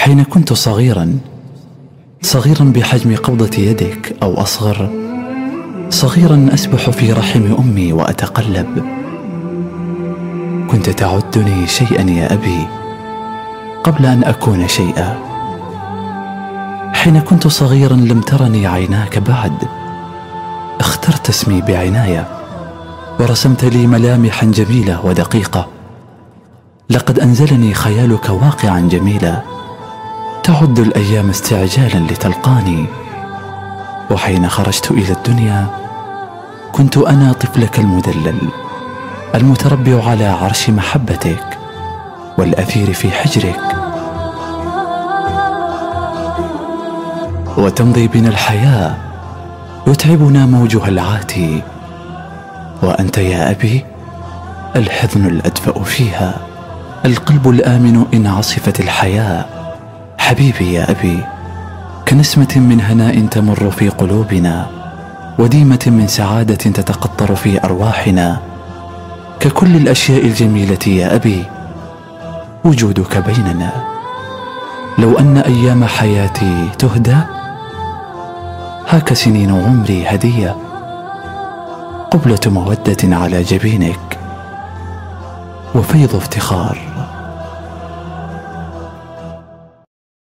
حين كنت صغيرا صغيرا بحجم قبضه يدك أو أصغر صغيرا أسبح في رحم أمي وأتقلب. كنت تعدني شيئا يا أبي قبل أن أكون شيئا. حين كنت صغيرا لم ترني عيناك بعد. اخترت اسمي بعناية ورسمت لي ملامحا جميلة ودقيقة. لقد أنزلني خيالك واقعا جميلا. تعد الأيام استعجالا لتلقاني. وحين خرجت إلى الدنيا كنت أنا طفلك المدلل المتربع على عرش محبتك والأثير في حجرك. وتمضي بنا الحياة يتعبنا موجها العاتي وأنت يا أبي الحضن الأدفأ فيها القلب الآمن إن عصفت الحياة. حبيبي يا أبي كنسمة من هناء تمر في قلوبنا وديمة من سعادة تتقطر في أرواحنا. ككل الأشياء الجميلة يا أبي وجودك بيننا. لو أن أيام حياتي تهدى هاك سنين عمري هدية. قبلة مودة على جبينك وفيض افتخار.